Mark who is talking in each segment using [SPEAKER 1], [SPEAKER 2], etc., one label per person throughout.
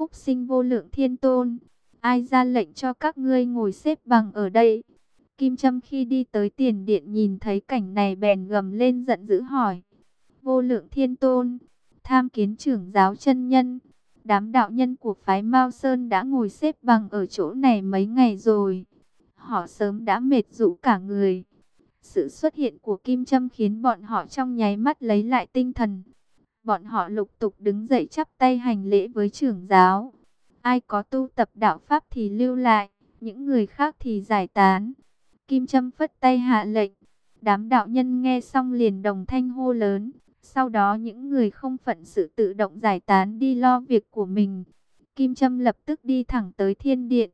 [SPEAKER 1] phúc sinh vô lượng thiên tôn, ai ra lệnh cho các ngươi ngồi xếp bằng ở đây? Kim Trâm khi đi tới tiền điện nhìn thấy cảnh này bèn gầm lên giận dữ hỏi. Vô lượng thiên tôn, tham kiến trưởng giáo chân nhân, đám đạo nhân của phái Mao Sơn đã ngồi xếp bằng ở chỗ này mấy ngày rồi. Họ sớm đã mệt rũ cả người. Sự xuất hiện của Kim Trâm khiến bọn họ trong nháy mắt lấy lại tinh thần. Bọn họ lục tục đứng dậy chắp tay hành lễ với trưởng giáo. Ai có tu tập đạo Pháp thì lưu lại, những người khác thì giải tán. Kim Trâm phất tay hạ lệnh. Đám đạo nhân nghe xong liền đồng thanh hô lớn. Sau đó những người không phận sự tự động giải tán đi lo việc của mình. Kim Trâm lập tức đi thẳng tới thiên điện.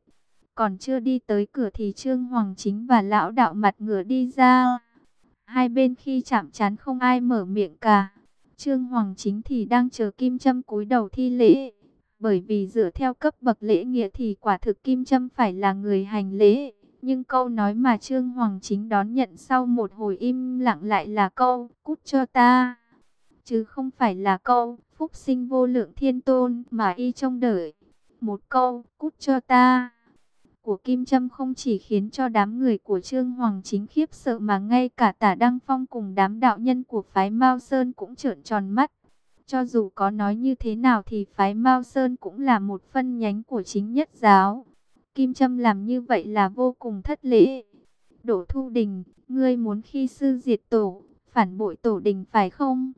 [SPEAKER 1] Còn chưa đi tới cửa thì Trương Hoàng Chính và lão đạo mặt ngửa đi ra. Hai bên khi chạm chán không ai mở miệng cả. Trương Hoàng Chính thì đang chờ Kim Trâm cúi đầu thi lễ. Bởi vì dựa theo cấp bậc lễ nghĩa thì quả thực Kim Trâm phải là người hành lễ. Nhưng câu nói mà Trương Hoàng Chính đón nhận sau một hồi im lặng lại là câu, cút cho ta. Chứ không phải là câu, phúc sinh vô lượng thiên tôn mà y trông đợi. Một câu, cút cho ta của Kim Trâm không chỉ khiến cho đám người của Trương Hoàng Chính khiếp sợ mà ngay cả tả Đăng Phong cùng đám đạo nhân của phái Mao Sơn cũng trợn tròn mắt. Cho dù có nói như thế nào thì phái Mao Sơn cũng là một phân nhánh của chính nhất giáo. Kim Trâm làm như vậy là vô cùng thất lễ. Đỗ Thu Đình, ngươi muốn khi sư diệt tổ, phản bội tổ đình phải không?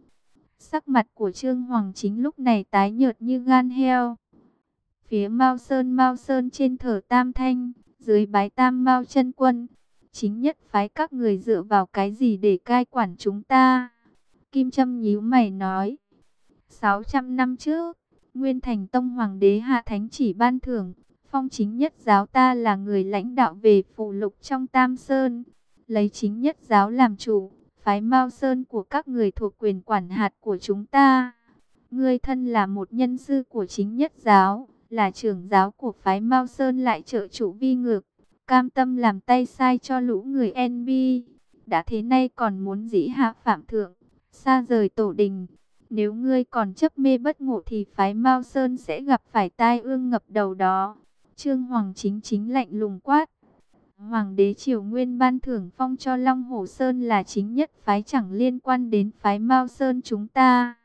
[SPEAKER 1] Sắc mặt của Trương Hoàng Chính lúc này tái nhợt như gan heo. Phía Mao Sơn Mao Sơn trên thở tam thanh, dưới bái tam Mao chân quân. Chính nhất phái các người dựa vào cái gì để cai quản chúng ta? Kim Trâm nhíu mày nói. 600 năm trước, Nguyên Thành Tông Hoàng đế Hạ Thánh chỉ ban thưởng, phong chính nhất giáo ta là người lãnh đạo về phụ lục trong Tam Sơn, lấy chính nhất giáo làm chủ, phái Mao Sơn của các người thuộc quyền quản hạt của chúng ta. Ngươi thân là một nhân sư của chính nhất giáo, là trưởng giáo của phái Mao Sơn lại trợ chủ vi ngược, cam tâm làm tay sai cho lũ người NB. Đã thế nay còn muốn dĩ hạ phạm thượng, xa rời tổ đình. Nếu ngươi còn chấp mê bất ngộ thì phái Mao Sơn sẽ gặp phải tai ương ngập đầu đó. Trương Hoàng chính chính lạnh lùng quát. Hoàng đế Triều Nguyên ban thưởng phong cho Long Hồ Sơn là chính nhất phái chẳng liên quan đến phái Mao Sơn chúng ta.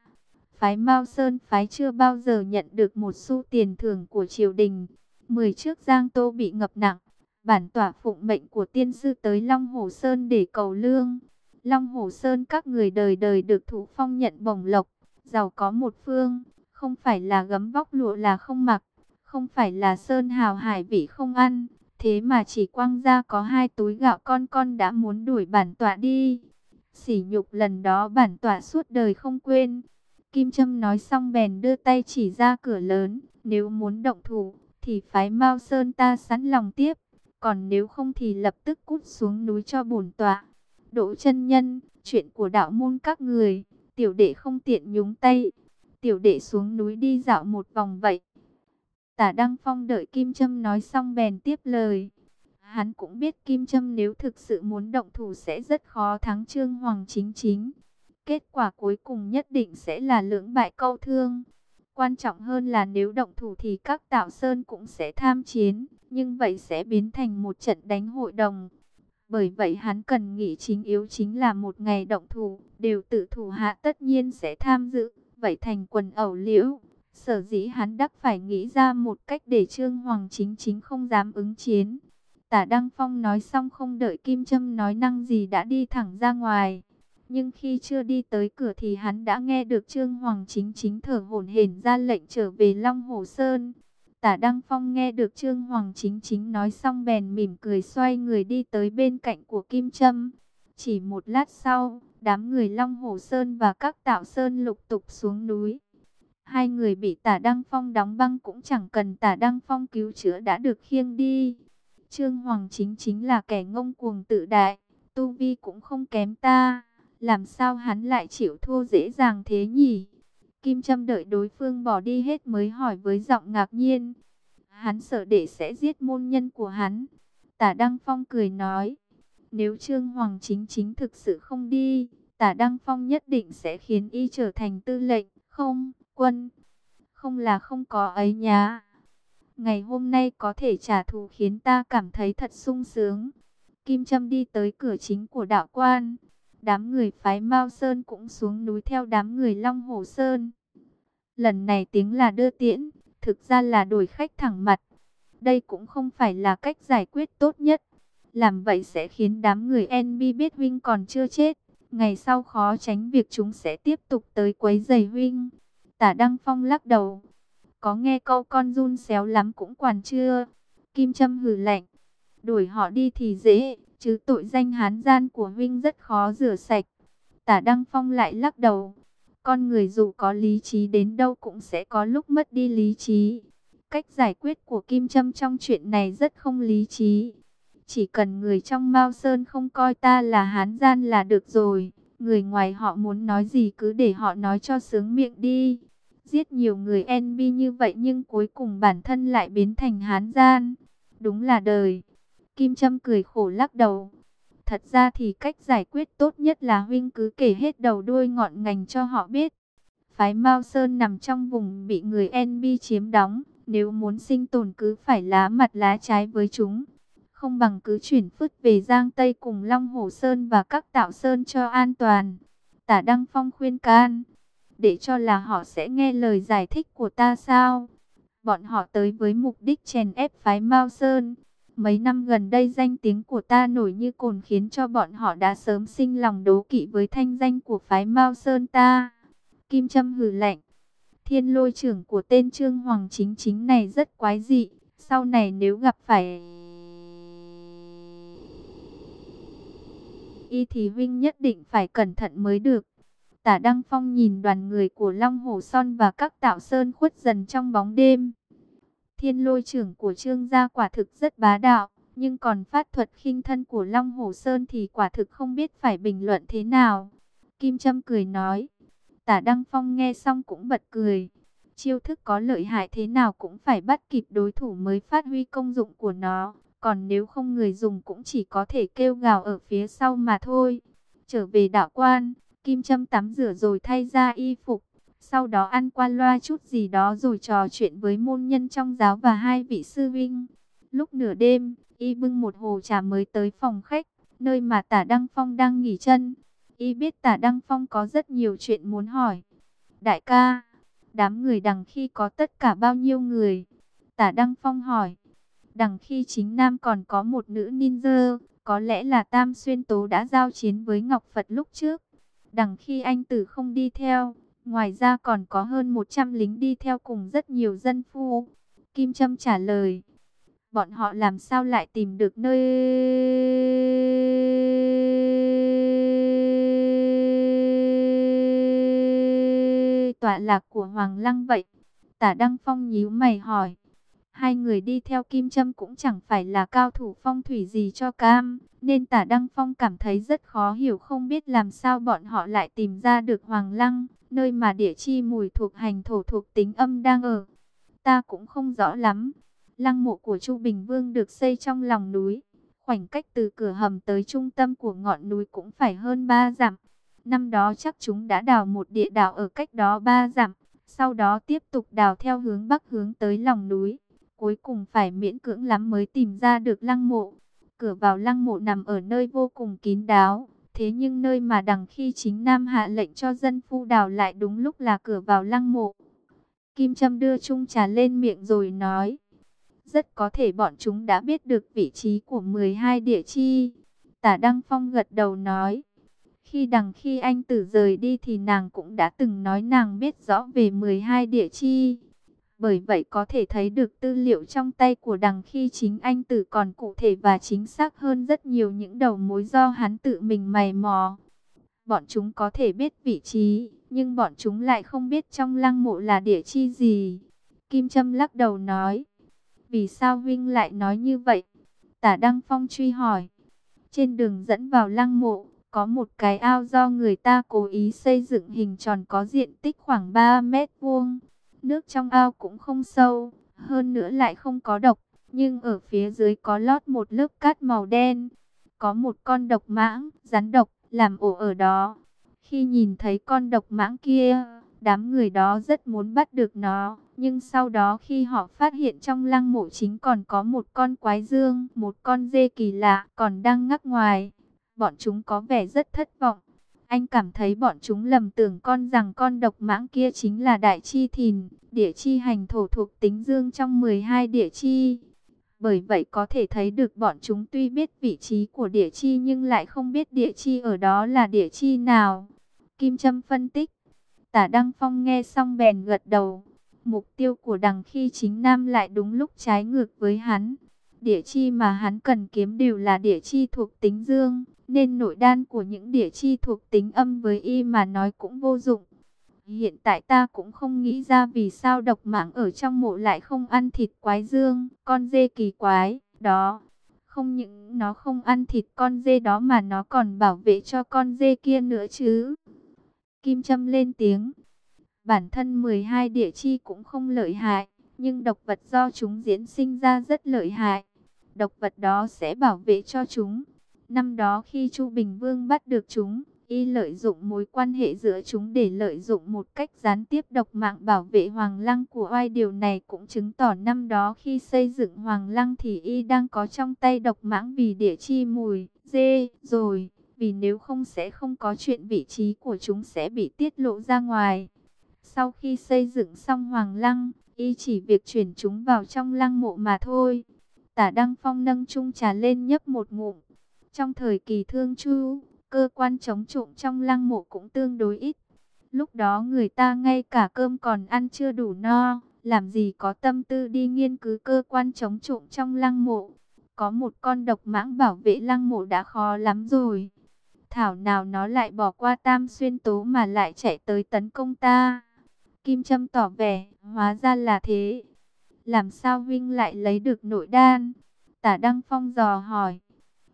[SPEAKER 1] Phái Mao Sơn phái chưa bao giờ nhận được một xu tiền thưởng của triều đình. Mười trước Giang Tô bị ngập nặng, bản tỏa phụng mệnh của tiên sư tới Long Hồ Sơn để cầu lương. Long Hồ Sơn các người đời đời được thủ phong nhận bổng lộc, giàu có một phương, không phải là gấm vóc lụa là không mặc, không phải là sơn hào hải vị không ăn, thế mà chỉ quăng ra có hai túi gạo con con đã muốn đuổi bản tọa đi. Sỉ nhục lần đó bản tọa suốt đời không quên. Kim Trâm nói xong bèn đưa tay chỉ ra cửa lớn, nếu muốn động thủ, thì phái Mao Sơn ta sẵn lòng tiếp, còn nếu không thì lập tức cút xuống núi cho bổn tọa. Đỗ chân nhân, chuyện của đạo môn các người, tiểu đệ không tiện nhúng tay, tiểu đệ xuống núi đi dạo một vòng vậy. Tả Đăng Phong đợi Kim Trâm nói xong bèn tiếp lời. Hắn cũng biết Kim Trâm nếu thực sự muốn động thủ sẽ rất khó thắng Trương Hoàng chính chính. Kết quả cuối cùng nhất định sẽ là lưỡng bại câu thương. Quan trọng hơn là nếu động thủ thì các tạo sơn cũng sẽ tham chiến, nhưng vậy sẽ biến thành một trận đánh hội đồng. Bởi vậy hắn cần nghĩ chính yếu chính là một ngày động thủ, đều tự thủ hạ tất nhiên sẽ tham dự, vậy thành quần ẩu liễu. Sở dĩ hắn đắc phải nghĩ ra một cách để Trương Hoàng chính chính không dám ứng chiến. Tả Đăng Phong nói xong không đợi Kim Trâm nói năng gì đã đi thẳng ra ngoài. Nhưng khi chưa đi tới cửa thì hắn đã nghe được Trương Hoàng chính chính thở hổn hển ra lệnh trở về Long Hồ Sơn. Tả Đăng Phong nghe được Trương Hoàng chính chính nói xong bèn mỉm cười xoay người đi tới bên cạnh của Kim Trâm. Chỉ một lát sau, đám người Long Hồ Sơn và các tạo sơn lục tục xuống núi. Hai người bị tả Đăng Phong đóng băng cũng chẳng cần tả Đăng Phong cứu chữa đã được khiêng đi. Trương Hoàng chính chính là kẻ ngông cuồng tự đại, tu vi cũng không kém ta. Làm sao hắn lại chịu thua dễ dàng thế nhỉ? Kim Trâm đợi đối phương bỏ đi hết mới hỏi với giọng ngạc nhiên. Hắn sợ đệ sẽ giết môn nhân của hắn. Tả Đăng Phong cười nói. Nếu Trương Hoàng chính chính thực sự không đi, Tả Đăng Phong nhất định sẽ khiến y trở thành tư lệnh, không, quân. Không là không có ấy nhá. Ngày hôm nay có thể trả thù khiến ta cảm thấy thật sung sướng. Kim Trâm đi tới cửa chính của đạo quan. Đám người phái Mao Sơn cũng xuống núi theo đám người Long Hồ Sơn. Lần này tiếng là đưa tiễn, thực ra là đổi khách thẳng mặt. Đây cũng không phải là cách giải quyết tốt nhất. Làm vậy sẽ khiến đám người NB biết Huynh còn chưa chết. Ngày sau khó tránh việc chúng sẽ tiếp tục tới quấy giày Huynh. Tả Đăng Phong lắc đầu. Có nghe câu con run xéo lắm cũng quản chưa. Kim Trâm hử lạnh. Đuổi họ đi thì dễ, chứ tội danh hán gian của Huynh rất khó rửa sạch. Tả Đăng Phong lại lắc đầu. Con người dù có lý trí đến đâu cũng sẽ có lúc mất đi lý trí. Cách giải quyết của Kim Trâm trong chuyện này rất không lý trí. Chỉ cần người trong Mao Sơn không coi ta là hán gian là được rồi. Người ngoài họ muốn nói gì cứ để họ nói cho sướng miệng đi. Giết nhiều người NB như vậy nhưng cuối cùng bản thân lại biến thành hán gian. Đúng là đời. Kim Trâm cười khổ lắc đầu. Thật ra thì cách giải quyết tốt nhất là huynh cứ kể hết đầu đuôi ngọn ngành cho họ biết. Phái Mao Sơn nằm trong vùng bị người NB chiếm đóng. Nếu muốn sinh tồn cứ phải lá mặt lá trái với chúng. Không bằng cứ chuyển phức về Giang Tây cùng Long Hồ Sơn và các tạo Sơn cho an toàn. Tả Đăng Phong khuyên can. Để cho là họ sẽ nghe lời giải thích của ta sao? Bọn họ tới với mục đích chèn ép phái Mao Sơn. Mấy năm gần đây danh tiếng của ta nổi như cồn khiến cho bọn họ đã sớm sinh lòng đố kỵ với thanh danh của phái Mao Sơn ta. Kim Trâm hừ lạnh. Thiên lôi trưởng của tên Trương Hoàng chính chính này rất quái dị. Sau này nếu gặp phải... Y thì Vinh nhất định phải cẩn thận mới được. Tả Đăng Phong nhìn đoàn người của Long Hồ Son và các tạo sơn khuất dần trong bóng đêm. Thiên lôi trưởng của Trương gia quả thực rất bá đạo, nhưng còn phát thuật khinh thân của Long Hồ Sơn thì quả thực không biết phải bình luận thế nào. Kim Trâm cười nói, tả Đăng Phong nghe xong cũng bật cười. Chiêu thức có lợi hại thế nào cũng phải bắt kịp đối thủ mới phát huy công dụng của nó. Còn nếu không người dùng cũng chỉ có thể kêu gào ở phía sau mà thôi. Trở về đạo quan, Kim Trâm tắm rửa rồi thay ra y phục. Sau đó ăn qua loa chút gì đó rồi trò chuyện với môn nhân trong giáo và hai vị sư vinh. Lúc nửa đêm, y bưng một hồ trà mới tới phòng khách, nơi mà tả Đăng Phong đang nghỉ chân. Y biết tả Đăng Phong có rất nhiều chuyện muốn hỏi. Đại ca, đám người đằng khi có tất cả bao nhiêu người? Tả Đăng Phong hỏi. Đằng khi chính Nam còn có một nữ ninja, có lẽ là Tam Xuyên Tố đã giao chiến với Ngọc Phật lúc trước. Đằng khi anh tử không đi theo, ngoài ra còn có hơn 100 lính đi theo cùng rất nhiều dân phu. Kim Trâm trả lời, bọn họ làm sao lại tìm được nơi... tọa lạc của Hoàng Lăng vậy? Tả Đăng Phong nhíu mày hỏi. Hai người đi theo Kim Trâm cũng chẳng phải là cao thủ phong thủy gì cho cam, nên tả Đăng Phong cảm thấy rất khó hiểu không biết làm sao bọn họ lại tìm ra được Hoàng Lăng, nơi mà địa chi mùi thuộc hành thổ thuộc tính âm đang ở. Ta cũng không rõ lắm. Lăng mộ của Chu Bình Vương được xây trong lòng núi. Khoảnh cách từ cửa hầm tới trung tâm của ngọn núi cũng phải hơn 3 dặm. Năm đó chắc chúng đã đào một địa đạo ở cách đó 3 dặm. Sau đó tiếp tục đào theo hướng bắc hướng tới lòng núi. Cuối cùng phải miễn cưỡng lắm mới tìm ra được lăng mộ. Cửa vào lăng mộ nằm ở nơi vô cùng kín đáo. Thế nhưng nơi mà đằng khi chính Nam hạ lệnh cho dân phu đào lại đúng lúc là cửa vào lăng mộ. Kim Trâm đưa chung trà lên miệng rồi nói. Rất có thể bọn chúng đã biết được vị trí của 12 địa chi. Tả Đăng Phong gật đầu nói. Khi đằng khi anh tử rời đi thì nàng cũng đã từng nói nàng biết rõ về 12 địa chi. Bởi vậy có thể thấy được tư liệu trong tay của đằng khi chính anh tử còn cụ thể và chính xác hơn rất nhiều những đầu mối do hắn tự mình mày mò. Bọn chúng có thể biết vị trí, nhưng bọn chúng lại không biết trong lăng mộ là địa chi gì. Kim Trâm lắc đầu nói, vì sao Vinh lại nói như vậy? Tả Đăng Phong truy hỏi, trên đường dẫn vào lăng mộ, có một cái ao do người ta cố ý xây dựng hình tròn có diện tích khoảng 3 mét vuông. Nước trong ao cũng không sâu, hơn nữa lại không có độc, nhưng ở phía dưới có lót một lớp cát màu đen. Có một con độc mãng, rắn độc, làm ổ ở đó. Khi nhìn thấy con độc mãng kia, đám người đó rất muốn bắt được nó, Nhưng sau đó khi họ phát hiện trong lăng mộ chính còn có một con quái dương, một con dê kỳ lạ còn đang ngắc ngoài, bọn chúng có vẻ rất thất vọng. Anh cảm thấy bọn chúng lầm tưởng con rằng con độc mãng kia chính là đại chi thìn, địa chi hành thổ thuộc tính dương trong 12 địa chi. Bởi vậy có thể thấy được bọn chúng tuy biết vị trí của địa chi nhưng lại không biết địa chi ở đó là địa chi nào. Kim Trâm phân tích. Tả Đăng Phong nghe xong bèn gật đầu. Mục tiêu của đằng khi chính nam lại đúng lúc trái ngược với hắn. Địa chi mà hắn cần kiếm đều là địa chi thuộc tính dương, nên nội đan của những địa chi thuộc tính âm với y mà nói cũng vô dụng. Hiện tại ta cũng không nghĩ ra vì sao độc mạng ở trong mộ lại không ăn thịt quái dương, con dê kỳ quái, đó. Không những nó không ăn thịt con dê đó mà nó còn bảo vệ cho con dê kia nữa chứ. Kim Trâm lên tiếng. Bản thân 12 địa chi cũng không lợi hại, nhưng độc vật do chúng diễn sinh ra rất lợi hại. Độc vật đó sẽ bảo vệ cho chúng. Năm đó khi Chu Bình Vương bắt được chúng, y lợi dụng mối quan hệ giữa chúng để lợi dụng một cách gián tiếp độc mạng bảo vệ Hoàng Lăng của oai. Điều này cũng chứng tỏ năm đó khi xây dựng Hoàng Lăng thì y đang có trong tay độc mãng vì địa chi mùi, dê, rồi vì nếu không sẽ không có chuyện vị trí của chúng sẽ bị tiết lộ ra ngoài. Sau khi xây dựng xong Hoàng Lăng, y chỉ việc chuyển chúng vào trong lăng mộ mà thôi. Tả Đăng Phong nâng chung trà lên nhấp một ngụm. Trong thời kỳ thương chu, cơ quan chống trộm trong lăng mộ cũng tương đối ít. Lúc đó người ta ngay cả cơm còn ăn chưa đủ no, làm gì có tâm tư đi nghiên cứu cơ quan chống trộm trong lăng mộ. Có một con độc mãng bảo vệ lăng mộ đã khó lắm rồi. Thảo nào nó lại bỏ qua tam xuyên tố mà lại chạy tới tấn công ta. Kim Trâm tỏ vẻ, hóa ra là thế. Làm sao Vinh lại lấy được nội đan? Tả Đăng Phong dò hỏi.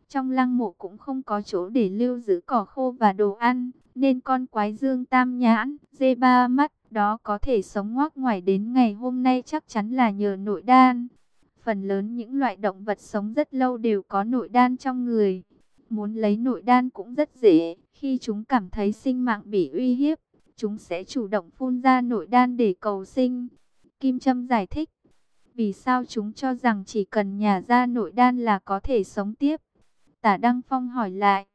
[SPEAKER 1] Trong lăng mộ cũng không có chỗ để lưu giữ cỏ khô và đồ ăn, nên con quái dương tam nhãn, dê ba mắt, đó có thể sống ngoác ngoài đến ngày hôm nay chắc chắn là nhờ nội đan. Phần lớn những loại động vật sống rất lâu đều có nội đan trong người. Muốn lấy nội đan cũng rất dễ, khi chúng cảm thấy sinh mạng bị uy hiếp, chúng sẽ chủ động phun ra nội đan để cầu sinh. Kim Trâm giải thích, vì sao chúng cho rằng chỉ cần nhà ra nội đan là có thể sống tiếp. Tả Đăng Phong hỏi lại,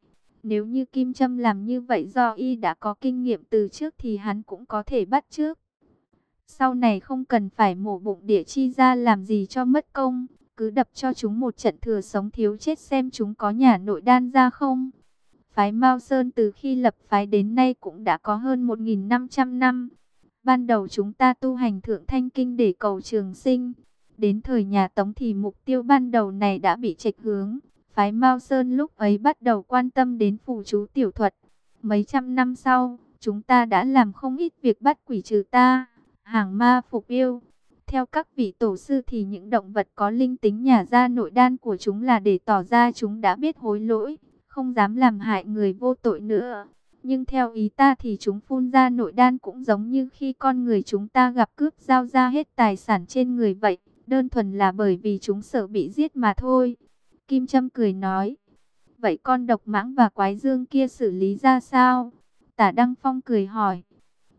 [SPEAKER 1] nếu như Kim Trâm làm như vậy do y đã có kinh nghiệm từ trước thì hắn cũng có thể bắt trước. Sau này không cần phải mổ bụng địa chi ra làm gì cho mất công, cứ đập cho chúng một trận thừa sống thiếu chết xem chúng có nhà nội đan ra không. Phái Mao Sơn từ khi lập phái đến nay cũng đã có hơn 1.500 năm. Ban đầu chúng ta tu hành thượng thanh kinh để cầu trường sinh. Đến thời nhà Tống thì mục tiêu ban đầu này đã bị trạch hướng. Phái Mao Sơn lúc ấy bắt đầu quan tâm đến phù chú tiểu thuật. Mấy trăm năm sau, chúng ta đã làm không ít việc bắt quỷ trừ ta, hàng ma phục yêu. Theo các vị tổ sư thì những động vật có linh tính nhà ra nội đan của chúng là để tỏ ra chúng đã biết hối lỗi, không dám làm hại người vô tội nữa. Nhưng theo ý ta thì chúng phun ra nội đan cũng giống như khi con người chúng ta gặp cướp giao ra hết tài sản trên người vậy. Đơn thuần là bởi vì chúng sợ bị giết mà thôi. Kim Trâm cười nói. Vậy con độc mãng và quái dương kia xử lý ra sao? Tả Đăng Phong cười hỏi.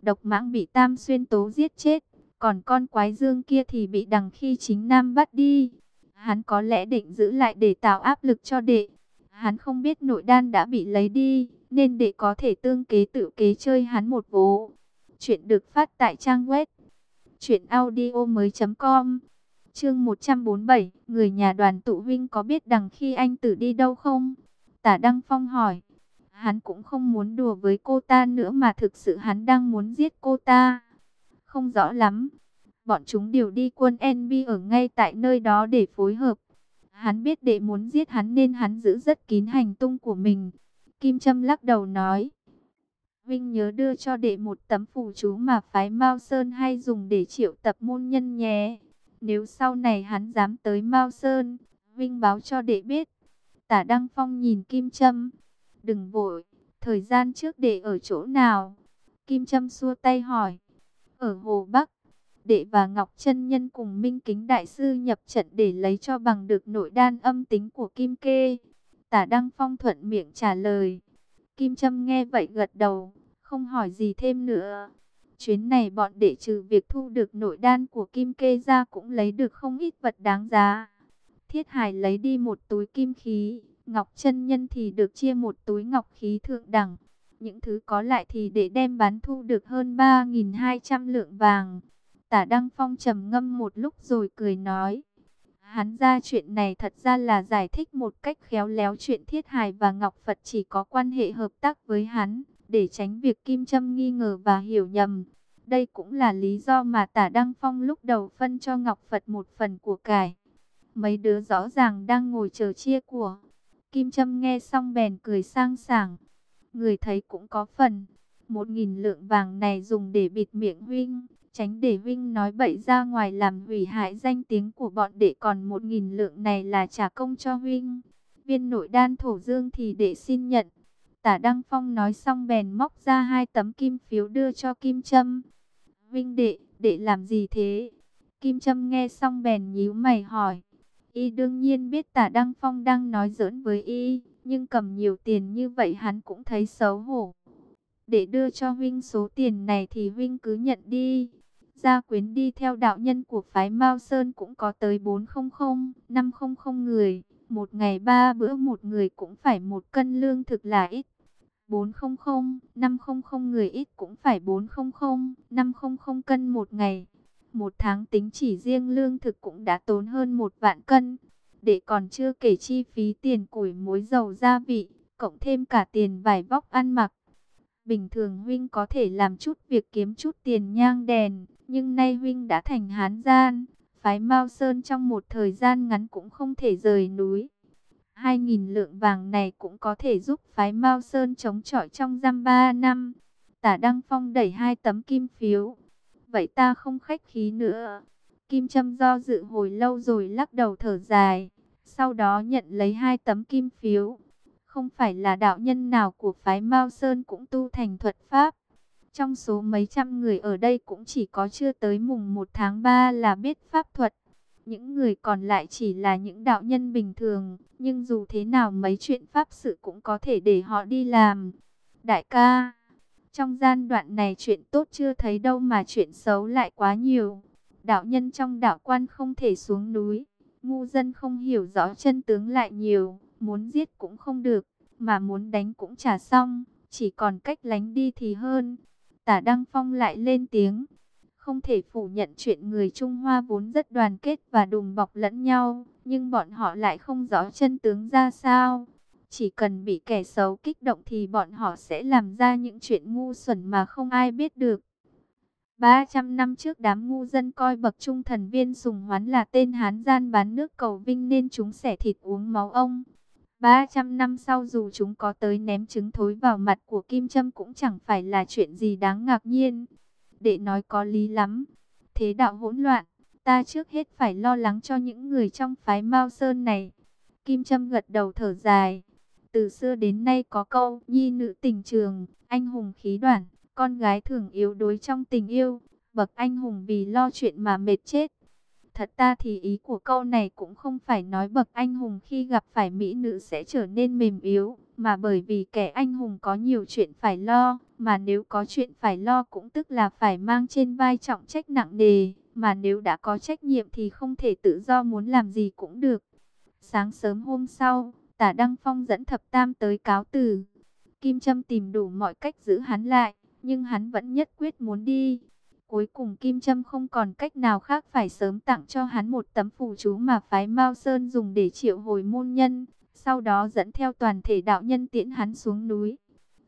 [SPEAKER 1] Độc mãng bị Tam Xuyên Tố giết chết. Còn con quái dương kia thì bị đằng khi chính Nam bắt đi. Hắn có lẽ định giữ lại để tạo áp lực cho đệ. Hắn không biết nội đan đã bị lấy đi. Nên đệ có thể tương kế tự kế chơi hắn một vố. Chuyện được phát tại trang web. Chuyện audio mới.com Chương 147, người nhà đoàn tụ huynh có biết đằng khi anh tử đi đâu không? Tả Đăng Phong hỏi. Hắn cũng không muốn đùa với cô ta nữa mà thực sự hắn đang muốn giết cô ta. Không rõ lắm. Bọn chúng đều đi quân NB ở ngay tại nơi đó để phối hợp. Hắn biết đệ muốn giết hắn nên hắn giữ rất kín hành tung của mình. Kim Trâm lắc đầu nói. Vinh nhớ đưa cho đệ một tấm phù chú mà phái Mao Sơn hay dùng để triệu tập môn nhân nhé. Nếu sau này hắn dám tới Mao Sơn, Vinh báo cho đệ biết. Tả Đăng Phong nhìn Kim Trâm. Đừng vội, thời gian trước đệ ở chỗ nào? Kim Trâm xua tay hỏi. Ở Hồ Bắc, đệ và Ngọc chân Nhân cùng Minh Kính Đại Sư nhập trận để lấy cho bằng được nội đan âm tính của Kim Kê. Tả Đăng Phong thuận miệng trả lời. Kim Trâm nghe vậy gật đầu, không hỏi gì thêm nữa. Chuyến này bọn đệ trừ việc thu được nội đan của Kim Kê ra cũng lấy được không ít vật đáng giá. Thiết Hải lấy đi một túi kim khí, Ngọc chân Nhân thì được chia một túi ngọc khí thượng đẳng. Những thứ có lại thì để đem bán thu được hơn 3.200 lượng vàng. Tả Đăng Phong trầm ngâm một lúc rồi cười nói. Hắn ra chuyện này thật ra là giải thích một cách khéo léo chuyện Thiết Hải và Ngọc Phật chỉ có quan hệ hợp tác với hắn, để tránh việc Kim Trâm nghi ngờ và hiểu nhầm. Đây cũng là lý do mà Tả Đăng Phong lúc đầu phân cho Ngọc Phật một phần của cải. Mấy đứa rõ ràng đang ngồi chờ chia của. Kim Trâm nghe xong bèn cười sang sảng. Người thấy cũng có phần. Một nghìn lượng vàng này dùng để bịt miệng huynh tránh để Huynh nói bậy ra ngoài làm hủy hại danh tiếng của bọn đệ còn một nghìn lượng này là trả công cho Huynh. Viên nội đan thổ dương thì đệ xin nhận. Tả Đăng Phong nói xong bèn móc ra hai tấm kim phiếu đưa cho Kim Trâm. Vinh đệ, đệ làm gì thế? Kim Trâm nghe xong bèn nhíu mày hỏi. Y đương nhiên biết tả Đăng Phong đang nói giỡn với Y, nhưng cầm nhiều tiền như vậy hắn cũng thấy xấu hổ. Để đưa cho Vinh số tiền này thì Vinh cứ nhận đi. Gia quyến đi theo đạo nhân của phái Mao Sơn cũng có tới 400, 500 người. Một ngày ba bữa một người cũng phải một cân lương thực là ít. 400, 500 người ít cũng phải 400, 500 cân một ngày. Một tháng tính chỉ riêng lương thực cũng đã tốn hơn một vạn cân. Để còn chưa kể chi phí tiền củi muối dầu gia vị, cộng thêm cả tiền vải vóc ăn mặc. Bình thường huynh có thể làm chút việc kiếm chút tiền nhang đèn, nhưng nay huynh đã thành hán gian, phái Mao Sơn trong một thời gian ngắn cũng không thể rời núi. Hai nghìn lượng vàng này cũng có thể giúp phái Mao Sơn chống chọi trong giam ba năm. Tả Đăng Phong đẩy hai tấm kim phiếu. Vậy ta không khách khí nữa. Kim Trâm do dự hồi lâu rồi lắc đầu thở dài. Sau đó nhận lấy hai tấm kim phiếu. Không phải là đạo nhân nào của phái Mao Sơn cũng tu thành thuật pháp. Trong số mấy trăm người ở đây cũng chỉ có chưa tới mùng 1 tháng 3 là biết pháp thuật. Những người còn lại chỉ là những đạo nhân bình thường, nhưng dù thế nào mấy chuyện pháp sự cũng có thể để họ đi làm. Đại ca, trong gian đoạn này chuyện tốt chưa thấy đâu mà chuyện xấu lại quá nhiều. Đạo nhân trong đạo quan không thể xuống núi, ngu dân không hiểu rõ chân tướng lại nhiều, muốn giết cũng không được, mà muốn đánh cũng trả xong, chỉ còn cách lánh đi thì hơn. Tả Đăng Phong lại lên tiếng. Không thể phủ nhận chuyện người Trung Hoa vốn rất đoàn kết và đùm bọc lẫn nhau, nhưng bọn họ lại không rõ chân tướng ra sao. Chỉ cần bị kẻ xấu kích động thì bọn họ sẽ làm ra những chuyện ngu xuẩn mà không ai biết được. 300 năm trước đám ngu dân coi bậc trung thần viên sùng hoán là tên hán gian bán nước cầu vinh nên chúng xẻ thịt uống máu ông. 300 năm sau dù chúng có tới ném trứng thối vào mặt của Kim Trâm cũng chẳng phải là chuyện gì đáng ngạc nhiên. Để nói có lý lắm. Thế đạo hỗn loạn, ta trước hết phải lo lắng cho những người trong phái Mao Sơn này. Kim Trâm gật đầu thở dài. Từ xưa đến nay có câu nhi nữ tình trường, anh hùng khí đoạn, con gái thường yếu đuối trong tình yêu, bậc anh hùng vì lo chuyện mà mệt chết. Thật ta thì ý của câu này cũng không phải nói bậc anh hùng khi gặp phải mỹ nữ sẽ trở nên mềm yếu, mà bởi vì kẻ anh hùng có nhiều chuyện phải lo, mà nếu có chuyện phải lo cũng tức là phải mang trên vai trọng trách nặng nề, mà nếu đã có trách nhiệm thì không thể tự do muốn làm gì cũng được. Sáng sớm hôm sau, tả Đăng Phong dẫn thập tam tới cáo từ. Kim Trâm tìm đủ mọi cách giữ hắn lại, nhưng hắn vẫn nhất quyết muốn đi. Cuối cùng Kim Trâm không còn cách nào khác phải sớm tặng cho hắn một tấm phù chú mà phái Mao Sơn dùng để triệu hồi môn nhân. Sau đó dẫn theo toàn thể đạo nhân tiễn hắn xuống núi.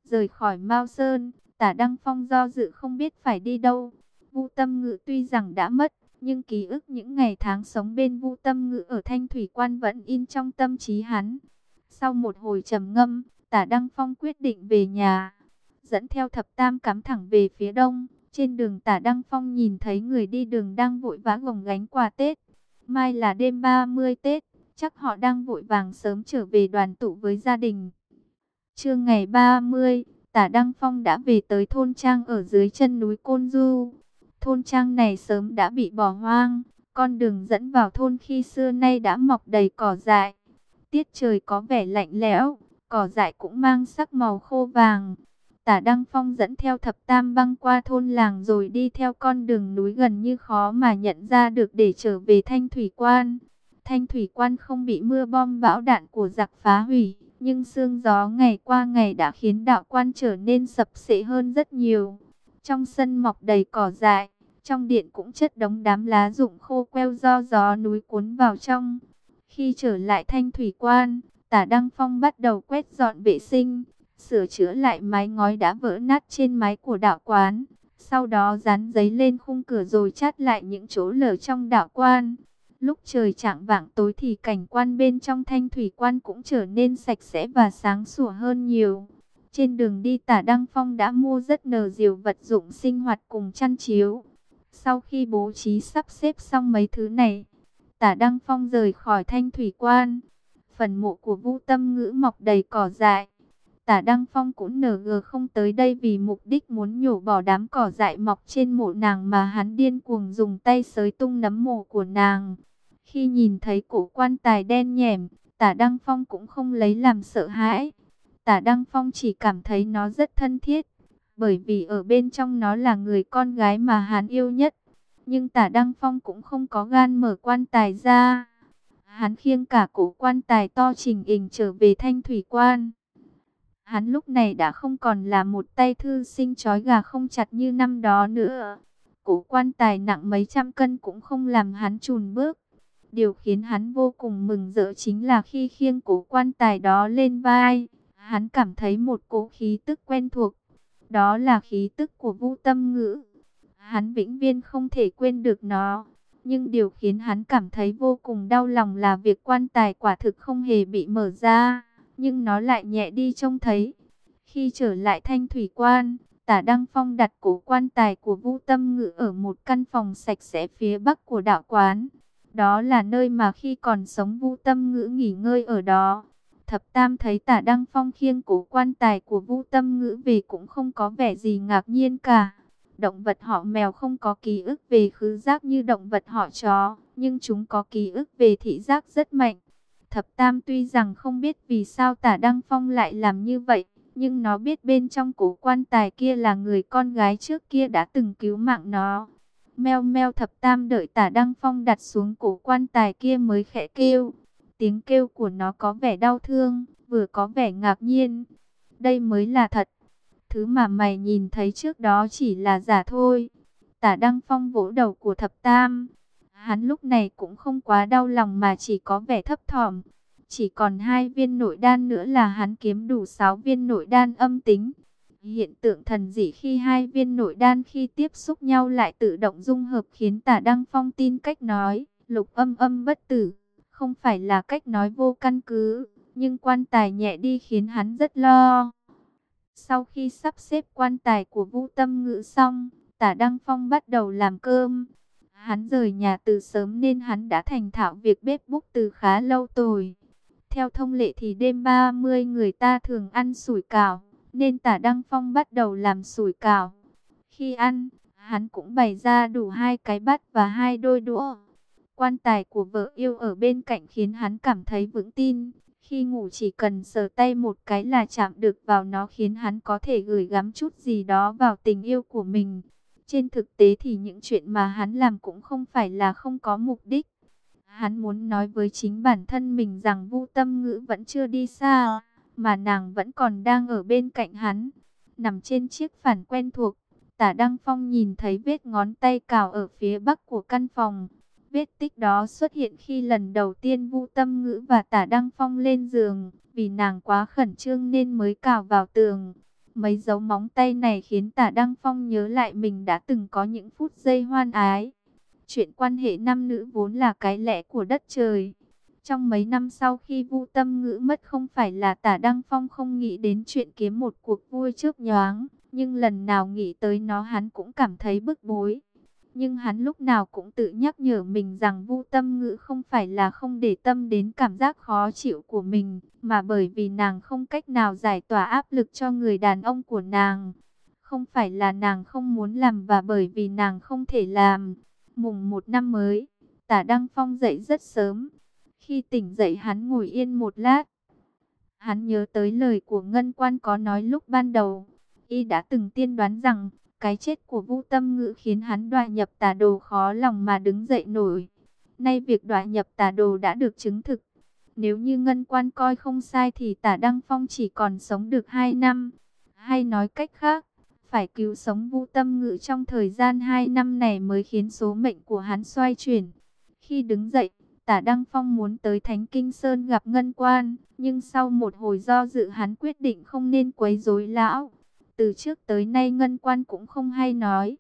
[SPEAKER 1] Rời khỏi Mao Sơn, tả Đăng Phong do dự không biết phải đi đâu. Vu Tâm Ngự tuy rằng đã mất, nhưng ký ức những ngày tháng sống bên Vu Tâm Ngự ở Thanh Thủy Quan vẫn in trong tâm trí hắn. Sau một hồi trầm ngâm, tả Đăng Phong quyết định về nhà, dẫn theo thập tam cắm thẳng về phía đông. Trên đường tả Đăng Phong nhìn thấy người đi đường đang vội vã gồng gánh quà Tết. Mai là đêm 30 Tết, chắc họ đang vội vàng sớm trở về đoàn tụ với gia đình. Trưa ngày 30, tả Đăng Phong đã về tới thôn trang ở dưới chân núi Côn Du. Thôn trang này sớm đã bị bỏ hoang, con đường dẫn vào thôn khi xưa nay đã mọc đầy cỏ dại. Tiết trời có vẻ lạnh lẽo, cỏ dại cũng mang sắc màu khô vàng. Tả Đăng Phong dẫn theo thập tam băng qua thôn làng rồi đi theo con đường núi gần như khó mà nhận ra được để trở về Thanh Thủy Quan. Thanh Thủy Quan không bị mưa bom bão đạn của giặc phá hủy, nhưng sương gió ngày qua ngày đã khiến đạo quan trở nên sập sệ hơn rất nhiều. Trong sân mọc đầy cỏ dại, trong điện cũng chất đống đám lá rụng khô queo do gió núi cuốn vào trong. Khi trở lại Thanh Thủy Quan, Tả Đăng Phong bắt đầu quét dọn vệ sinh, sửa chữa lại mái ngói đã vỡ nát trên mái của đạo quán. Sau đó dán giấy lên khung cửa rồi chát lại những chỗ lở trong đạo quan. Lúc trời trạng vạng tối thì cảnh quan bên trong thanh thủy quan cũng trở nên sạch sẽ và sáng sủa hơn nhiều. Trên đường đi tả Đăng Phong đã mua rất nờ diều vật dụng sinh hoạt cùng chăn chiếu. Sau khi bố trí sắp xếp xong mấy thứ này, tả Đăng Phong rời khỏi thanh thủy quan. Phần mộ của Vu Tâm Ngữ mọc đầy cỏ dại. Tả Đăng Phong cũng nở gờ không tới đây vì mục đích muốn nhổ bỏ đám cỏ dại mọc trên mộ nàng mà hắn điên cuồng dùng tay sới tung nấm mộ của nàng. Khi nhìn thấy cổ quan tài đen nhẻm, tả Đăng Phong cũng không lấy làm sợ hãi. Tả Đăng Phong chỉ cảm thấy nó rất thân thiết, bởi vì ở bên trong nó là người con gái mà hắn yêu nhất. Nhưng tả Đăng Phong cũng không có gan mở quan tài ra. Hắn khiêng cả cổ quan tài to trình hình trở về thanh thủy quan. Hắn lúc này đã không còn là một tay thư sinh trói gà không chặt như năm đó nữa. Cổ quan tài nặng mấy trăm cân cũng không làm hắn chùn bước. Điều khiến hắn vô cùng mừng rỡ chính là khi khiêng cổ quan tài đó lên vai, hắn cảm thấy một cỗ khí tức quen thuộc. Đó là khí tức của Vu Tâm Ngữ. Hắn vĩnh viễn không thể quên được nó. Nhưng điều khiến hắn cảm thấy vô cùng đau lòng là việc quan tài quả thực không hề bị mở ra, nhưng nó lại nhẹ đi trông thấy. Khi trở lại thanh thủy quan, tả Đăng Phong đặt cổ quan tài của vũ Tâm Ngữ ở một căn phòng sạch sẽ phía bắc của đạo quán. Đó là nơi mà khi còn sống vũ Tâm Ngữ nghỉ ngơi ở đó. Thập Tam thấy Tả Đăng Phong khiêng cổ quan tài của vũ Tâm Ngữ về cũng không có vẻ gì ngạc nhiên cả. Động vật họ mèo không có ký ức về khứ giác như động vật họ chó, nhưng chúng có ký ức về thị giác rất mạnh. Thập Tam tuy rằng không biết vì sao Tả Đăng Phong lại làm như vậy, nhưng nó biết bên trong cổ quan tài kia là người con gái trước kia đã từng cứu mạng nó. Meo meo thập tam đợi tả Đăng Phong đặt xuống cổ quan tài kia mới khẽ kêu. Tiếng kêu của nó có vẻ đau thương, vừa có vẻ ngạc nhiên. Đây mới là thật. Thứ mà mày nhìn thấy trước đó chỉ là giả thôi. Tả Đăng Phong vỗ đầu của thập tam. Hắn lúc này cũng không quá đau lòng mà chỉ có vẻ thấp thỏm. Chỉ còn hai viên nội đan nữa là hắn kiếm đủ 6 viên nội đan âm tính. Hiện tượng thần dị khi hai viên nội đan khi tiếp xúc nhau lại tự động dung hợp khiến tả Đăng Phong tin cách nói, lục âm âm bất tử, không phải là cách nói vô căn cứ, nhưng quan tài nhẹ đi khiến hắn rất lo. Sau khi sắp xếp quan tài của Vũ Tâm Ngữ xong, tả Đăng Phong bắt đầu làm cơm. Hắn rời nhà từ sớm nên hắn đã thành thạo việc bếp búc từ khá lâu rồi. Theo thông lệ thì đêm 30 người ta thường ăn sủi cảo nên tả Đăng Phong bắt đầu làm sủi cảo. Khi ăn, hắn cũng bày ra đủ hai cái bát và hai đôi đũa. Quan tài của vợ yêu ở bên cạnh khiến hắn cảm thấy vững tin. Khi ngủ chỉ cần sờ tay một cái là chạm được vào nó khiến hắn có thể gửi gắm chút gì đó vào tình yêu của mình. Trên thực tế thì những chuyện mà hắn làm cũng không phải là không có mục đích. Hắn muốn nói với chính bản thân mình rằng Vu Tâm Ngữ vẫn chưa đi xa mà nàng vẫn còn đang ở bên cạnh hắn, nằm trên chiếc phản quen thuộc. Tả Đăng Phong nhìn thấy vết ngón tay cào ở phía bắc của căn phòng. Vết tích đó xuất hiện khi lần đầu tiên Vu Tâm Ngữ và Tả Đăng Phong lên giường, vì nàng quá khẩn trương nên mới cào vào tường. Mấy dấu móng tay này khiến Tả Đăng Phong nhớ lại mình đã từng có những phút giây hoan ái. Chuyện quan hệ nam nữ vốn là cái lẽ của đất trời. Trong mấy năm sau khi Vu Tâm Ngữ mất không phải là Tả Đăng Phong không nghĩ đến chuyện kiếm một cuộc vui trước nhoáng, nhưng lần nào nghĩ tới nó hắn cũng cảm thấy bức bối. Nhưng hắn lúc nào cũng tự nhắc nhở mình rằng Vu Tâm Ngữ không phải là không để tâm đến cảm giác khó chịu của mình, mà bởi vì nàng không cách nào giải tỏa áp lực cho người đàn ông của nàng. Không phải là nàng không muốn làm và bởi vì nàng không thể làm. Mùng một năm mới, Tả Đăng Phong dậy rất sớm khi tỉnh dậy hắn ngồi yên một lát. Hắn nhớ tới lời của Ngân Quan có nói lúc ban đầu. Y đã từng tiên đoán rằng, cái chết của Vu Tâm Ngữ khiến hắn đọa nhập tà đồ khó lòng mà đứng dậy nổi. Nay việc đọa nhập tà đồ đã được chứng thực. Nếu như Ngân Quan coi không sai thì tả Đăng Phong chỉ còn sống được 2 năm. Hay nói cách khác, phải cứu sống Vu Tâm Ngữ trong thời gian 2 năm này mới khiến số mệnh của hắn xoay chuyển. Khi đứng dậy, tả Đăng Phong muốn tới Thánh Kinh Sơn gặp Ngân Quan, nhưng sau một hồi do dự hắn quyết định không nên quấy rối lão. Từ trước tới nay Ngân Quan cũng không hay nói.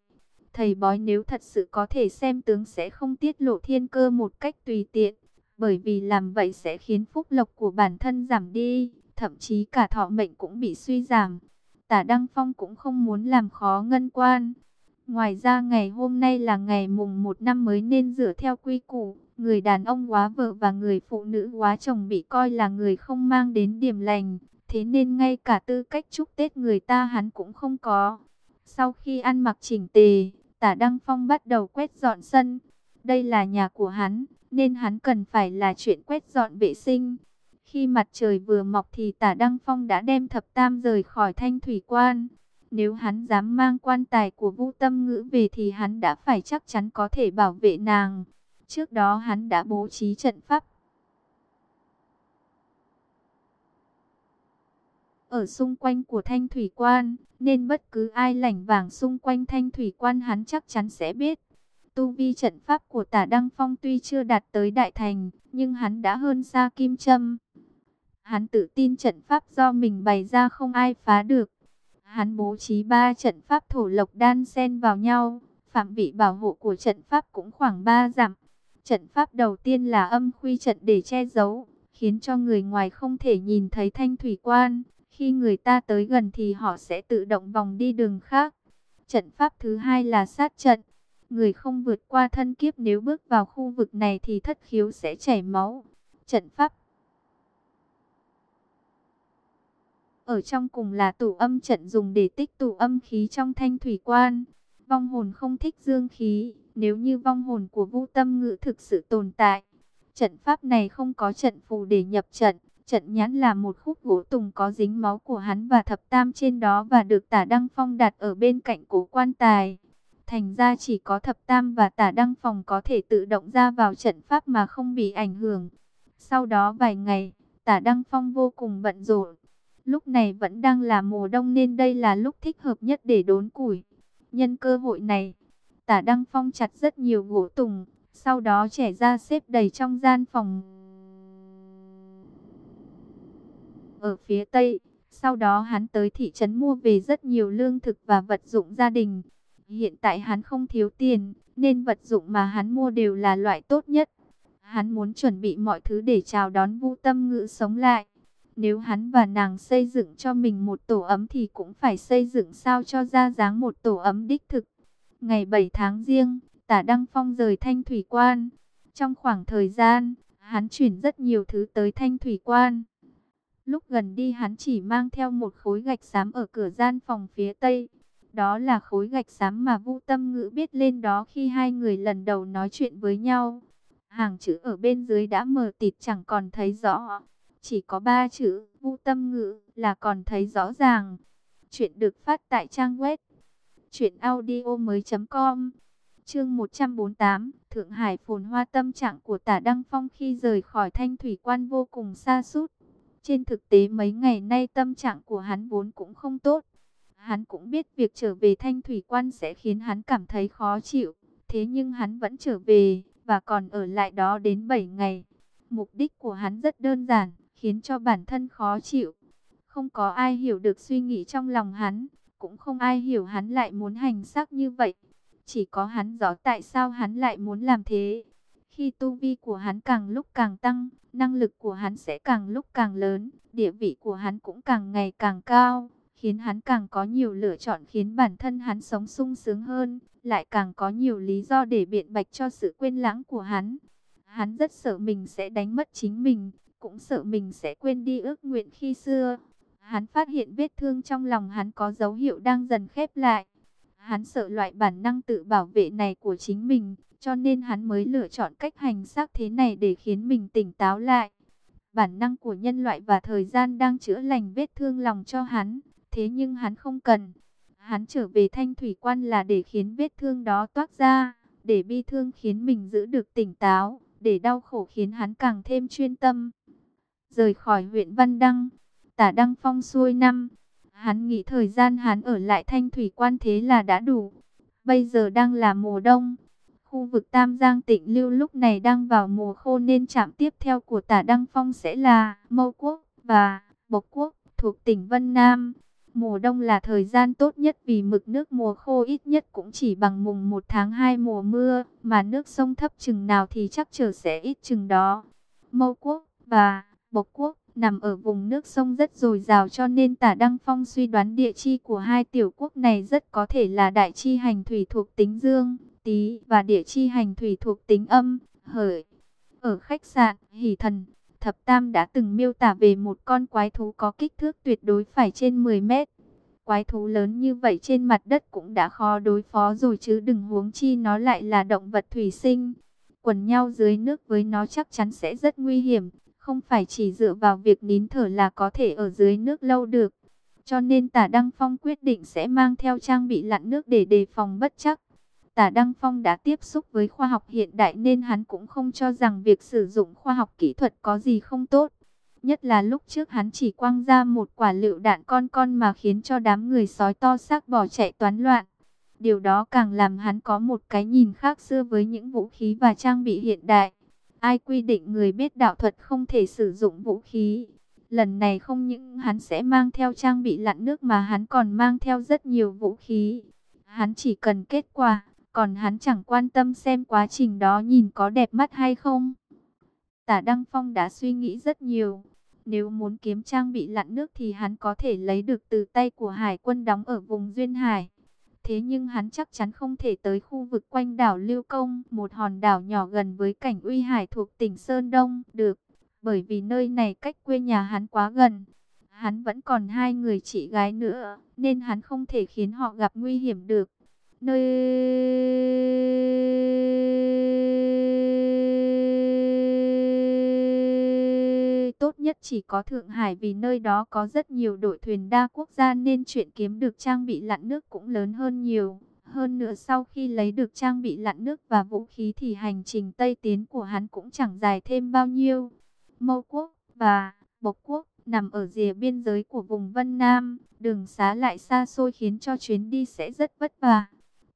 [SPEAKER 1] Thầy bói nếu thật sự có thể xem tướng sẽ không tiết lộ thiên cơ một cách tùy tiện, bởi vì làm vậy sẽ khiến phúc lộc của bản thân giảm đi, thậm chí cả thọ mệnh cũng bị suy giảm. Tả Đăng Phong cũng không muốn làm khó ngân quan. Ngoài ra ngày hôm nay là ngày mùng một năm mới nên dựa theo quy củ, người đàn ông quá vợ và người phụ nữ quá chồng bị coi là người không mang đến điểm lành. Thế nên ngay cả tư cách chúc Tết người ta hắn cũng không có. Sau khi ăn mặc chỉnh tề, tả Đăng Phong bắt đầu quét dọn sân. Đây là nhà của hắn, nên hắn cần phải là chuyện quét dọn vệ sinh. Khi mặt trời vừa mọc thì tả Đăng Phong đã đem thập tam rời khỏi thanh thủy quan. Nếu hắn dám mang quan tài của Vu Tâm Ngữ về thì hắn đã phải chắc chắn có thể bảo vệ nàng. Trước đó hắn đã bố trí trận pháp. Ở xung quanh của thanh thủy quan, nên bất cứ ai lảnh vàng xung quanh thanh thủy quan hắn chắc chắn sẽ biết. Tu vi trận pháp của tả Đăng Phong tuy chưa đạt tới đại thành, nhưng hắn đã hơn xa kim châm. Hắn tự tin trận pháp do mình bày ra không ai phá được. Hắn bố trí ba trận pháp thổ lộc đan xen vào nhau, phạm vị bảo hộ của trận pháp cũng khoảng 3 dặm. Trận pháp đầu tiên là âm khuy trận để che giấu, khiến cho người ngoài không thể nhìn thấy thanh thủy quan. Khi người ta tới gần thì họ sẽ tự động vòng đi đường khác. Trận pháp thứ hai là sát trận. Người không vượt qua thân kiếp nếu bước vào khu vực này thì thất khiếu sẽ chảy máu. Trận pháp Ở trong cùng là tủ âm trận dùng để tích tụ âm khí trong thanh thủy quan. Vong hồn không thích dương khí, nếu như vong hồn của Vu Tâm Ngự thực sự tồn tại. Trận pháp này không có trận phù để nhập trận. Trận nhãn là một khúc gỗ tùng có dính máu của hắn và thập tam trên đó và được tả Đăng Phong đặt ở bên cạnh cổ quan tài. Thành ra chỉ có thập tam và tả Đăng Phong có thể tự động ra vào trận pháp mà không bị ảnh hưởng. Sau đó vài ngày, tả Đăng Phong vô cùng bận rộn. Lúc này vẫn đang là mùa đông nên đây là lúc thích hợp nhất để đốn củi. Nhân cơ hội này, tả Đăng Phong chặt rất nhiều gỗ tùng, sau đó trẻ ra xếp đầy trong gian phòng. Ở phía Tây, sau đó hắn tới thị trấn mua về rất nhiều lương thực và vật dụng gia đình. Hiện tại hắn không thiếu tiền, nên vật dụng mà hắn mua đều là loại tốt nhất. Hắn muốn chuẩn bị mọi thứ để chào đón Vu Tâm Ngữ sống lại. Nếu hắn và nàng xây dựng cho mình một tổ ấm thì cũng phải xây dựng sao cho ra dáng một tổ ấm đích thực. Ngày 7 tháng riêng, tả Đăng Phong rời Thanh Thủy Quan. Trong khoảng thời gian, hắn chuyển rất nhiều thứ tới Thanh Thủy Quan. Lúc gần đi hắn chỉ mang theo một khối gạch xám ở cửa gian phòng phía tây. Đó là khối gạch xám mà Vu Tâm Ngữ biết lên đó khi hai người lần đầu nói chuyện với nhau. Hàng chữ ở bên dưới đã mờ tịt chẳng còn thấy rõ. Chỉ có ba chữ Vu Tâm Ngữ là còn thấy rõ ràng. Chuyện được phát tại trang web truyệnaudiomoi.com. Chương 148, Thượng Hải phồn hoa tâm trạng của Tả Đăng Phong khi rời khỏi Thanh Thủy Quan vô cùng xa sút trên thực tế mấy ngày nay tâm trạng của hắn vốn cũng không tốt. Hắn cũng biết việc trở về thanh thủy quan sẽ khiến hắn cảm thấy khó chịu. Thế nhưng hắn vẫn trở về, và còn ở lại đó đến 7 ngày. Mục đích của hắn rất đơn giản, khiến cho bản thân khó chịu. Không có ai hiểu được suy nghĩ trong lòng hắn, cũng không ai hiểu hắn lại muốn hành xác như vậy. Chỉ có hắn rõ tại sao hắn lại muốn làm thế. Khi tu vi của hắn càng lúc càng tăng, năng lực của hắn sẽ càng lúc càng lớn, địa vị của hắn cũng càng ngày càng cao, khiến hắn càng có nhiều lựa chọn khiến bản thân hắn sống sung sướng hơn, lại càng có nhiều lý do để biện bạch cho sự quên lãng của hắn. Hắn rất sợ mình sẽ đánh mất chính mình, cũng sợ mình sẽ quên đi ước nguyện khi xưa. Hắn phát hiện vết thương trong lòng hắn có dấu hiệu đang dần khép lại. Hắn sợ loại bản năng tự bảo vệ này của chính mình, cho nên hắn mới lựa chọn cách hành xác thế này để khiến mình tỉnh táo lại. Bản năng của nhân loại và thời gian đang chữa lành vết thương lòng cho hắn. Thế nhưng hắn không cần. Hắn trở về thanh thủy quan là để khiến vết thương đó toát ra, để bi thương khiến mình giữ được tỉnh táo, để đau khổ khiến hắn càng thêm chuyên tâm. Rời khỏi huyện Văn Đăng, tả Đăng Phong xuôi năm, hắn nghĩ thời gian hắn ở lại thanh thủy quan thế là đã đủ. Bây giờ đang là mùa đông, khu vực Tam Giang Tịnh Lưu lúc này đang vào mùa khô nên trạm tiếp theo của tả Đăng Phong sẽ là Mâu Quốc và Bộc Quốc thuộc tỉnh Vân Nam. Mùa đông là thời gian tốt nhất vì mực nước mùa khô ít nhất cũng chỉ bằng mùng 1 tháng 2 mùa mưa, mà nước sông thấp chừng nào thì chắc trở sẽ ít chừng đó. Mâu Quốc và Bộc Quốc nằm ở vùng nước sông rất dồi dào cho nên tả Đăng Phong suy đoán địa chi của hai tiểu quốc này rất có thể là đại chi hành thủy thuộc tính dương, tý và địa chi hành thủy thuộc tính âm, hởi. Ở khách sạn Hỷ Thần, Thập Tam đã từng miêu tả về một con quái thú có kích thước tuyệt đối phải trên 10 mét. Quái thú lớn như vậy trên mặt đất cũng đã khó đối phó rồi chứ đừng huống chi nó lại là động vật thủy sinh. Quần nhau dưới nước với nó chắc chắn sẽ rất nguy hiểm, không phải chỉ dựa vào việc nín thở là có thể ở dưới nước lâu được. Cho nên tả Đăng Phong quyết định sẽ mang theo trang bị lặn nước để đề phòng bất chắc. Tả Đăng Phong đã tiếp xúc với khoa học hiện đại nên hắn cũng không cho rằng việc sử dụng khoa học kỹ thuật có gì không tốt. Nhất là lúc trước hắn chỉ quăng ra một quả lựu đạn con con mà khiến cho đám người sói to xác bỏ chạy toán loạn. Điều đó càng làm hắn có một cái nhìn khác xưa với những vũ khí và trang bị hiện đại. Ai quy định người biết đạo thuật không thể sử dụng vũ khí. Lần này không những hắn sẽ mang theo trang bị lặn nước mà hắn còn mang theo rất nhiều vũ khí. Hắn chỉ cần kết quả, còn hắn chẳng quan tâm xem quá trình đó nhìn có đẹp mắt hay không. Tả Đăng Phong đã suy nghĩ rất nhiều. Nếu muốn kiếm trang bị lặn nước thì hắn có thể lấy được từ tay của hải quân đóng ở vùng Duyên Hải. Thế nhưng hắn chắc chắn không thể tới khu vực quanh đảo Lưu Công, một hòn đảo nhỏ gần với cảnh uy hải thuộc tỉnh Sơn Đông, được. Bởi vì nơi này cách quê nhà hắn quá gần. Hắn vẫn còn hai người chị gái nữa, nên hắn không thể khiến họ gặp nguy hiểm được. Nơi tốt nhất chỉ có Thượng Hải vì nơi đó có rất nhiều đội thuyền đa quốc gia nên chuyện kiếm được trang bị lặn nước cũng lớn hơn nhiều. Hơn nữa sau khi lấy được trang bị lặn nước và vũ khí thì hành trình Tây Tiến của hắn cũng chẳng dài thêm bao nhiêu. Mâu Quốc và Bộc Quốc nằm ở rìa biên giới của vùng Vân Nam, đường xá lại xa xôi khiến cho chuyến đi sẽ rất vất vả.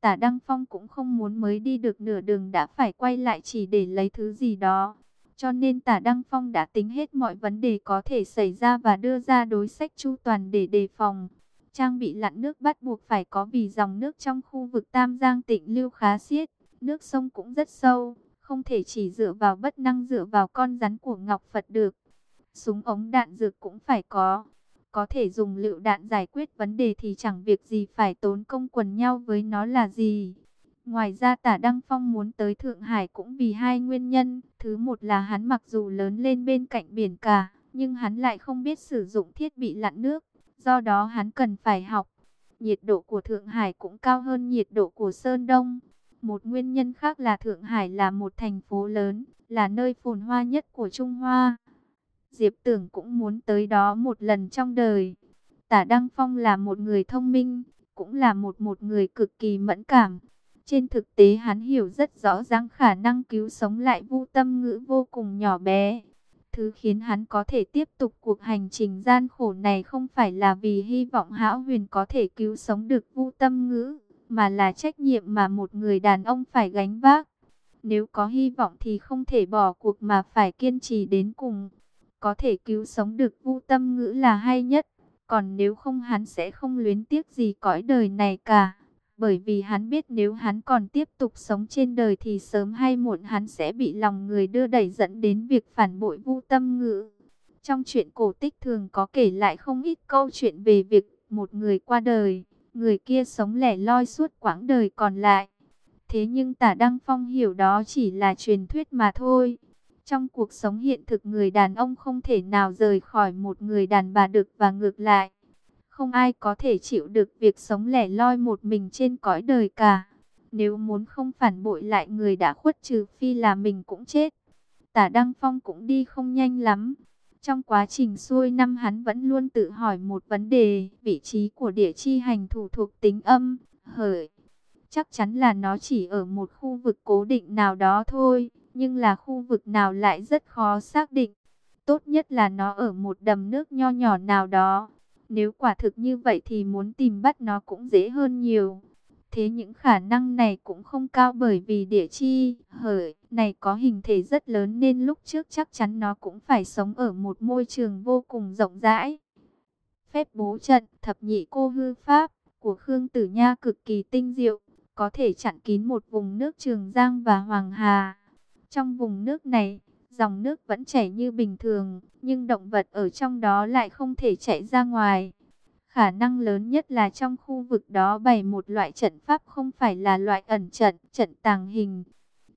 [SPEAKER 1] Tả Đăng Phong cũng không muốn mới đi được nửa đường đã phải quay lại chỉ để lấy thứ gì đó. Cho nên tả Đăng Phong đã tính hết mọi vấn đề có thể xảy ra và đưa ra đối sách chu toàn để đề phòng. Trang bị lặn nước bắt buộc phải có vì dòng nước trong khu vực Tam Giang tịnh lưu khá xiết, nước sông cũng rất sâu, không thể chỉ dựa vào bất năng dựa vào con rắn của Ngọc Phật được. Súng ống đạn dược cũng phải có. Có thể dùng lựu đạn giải quyết vấn đề thì chẳng việc gì phải tốn công quần nhau với nó là gì. Ngoài ra tả Đăng Phong muốn tới Thượng Hải cũng vì hai nguyên nhân. Thứ một là hắn mặc dù lớn lên bên cạnh biển cả, nhưng hắn lại không biết sử dụng thiết bị lặn nước. Do đó hắn cần phải học. Nhiệt độ của Thượng Hải cũng cao hơn nhiệt độ của Sơn Đông. Một nguyên nhân khác là Thượng Hải là một thành phố lớn, là nơi phồn hoa nhất của Trung Hoa. Diệp Tưởng cũng muốn tới đó một lần trong đời. Tả Đăng Phong là một người thông minh, cũng là một một người cực kỳ mẫn cảm. Trên thực tế hắn hiểu rất rõ ràng khả năng cứu sống lại vu tâm ngữ vô cùng nhỏ bé. Thứ khiến hắn có thể tiếp tục cuộc hành trình gian khổ này không phải là vì hy vọng Hão Huyền có thể cứu sống được vu tâm ngữ, mà là trách nhiệm mà một người đàn ông phải gánh vác. Nếu có hy vọng thì không thể bỏ cuộc mà phải kiên trì đến cùng. Có thể cứu sống được vu tâm ngữ là hay nhất, còn nếu không hắn sẽ không luyến tiếc gì cõi đời này cả bởi vì hắn biết nếu hắn còn tiếp tục sống trên đời thì sớm hay muộn hắn sẽ bị lòng người đưa đẩy dẫn đến việc phản bội vu tâm ngữ. Trong chuyện cổ tích thường có kể lại không ít câu chuyện về việc một người qua đời, người kia sống lẻ loi suốt quãng đời còn lại. Thế nhưng tả Đăng Phong hiểu đó chỉ là truyền thuyết mà thôi. Trong cuộc sống hiện thực người đàn ông không thể nào rời khỏi một người đàn bà được và ngược lại. Không ai có thể chịu được việc sống lẻ loi một mình trên cõi đời cả. Nếu muốn không phản bội lại người đã khuất trừ phi là mình cũng chết. Tả Đăng Phong cũng đi không nhanh lắm. Trong quá trình xuôi năm hắn vẫn luôn tự hỏi một vấn đề, vị trí của địa chi hành thủ thuộc tính âm, hởi. Chắc chắn là nó chỉ ở một khu vực cố định nào đó thôi, nhưng là khu vực nào lại rất khó xác định. Tốt nhất là nó ở một đầm nước nho nhỏ nào đó. Nếu quả thực như vậy thì muốn tìm bắt nó cũng dễ hơn nhiều. Thế những khả năng này cũng không cao bởi vì địa chi hởi này có hình thể rất lớn nên lúc trước chắc chắn nó cũng phải sống ở một môi trường vô cùng rộng rãi. Phép bố trận thập nhị cô hư pháp của Khương Tử Nha cực kỳ tinh diệu, có thể chặn kín một vùng nước Trường Giang và Hoàng Hà. Trong vùng nước này, dòng nước vẫn chảy như bình thường, nhưng động vật ở trong đó lại không thể chạy ra ngoài. Khả năng lớn nhất là trong khu vực đó bày một loại trận pháp không phải là loại ẩn trận, trận tàng hình.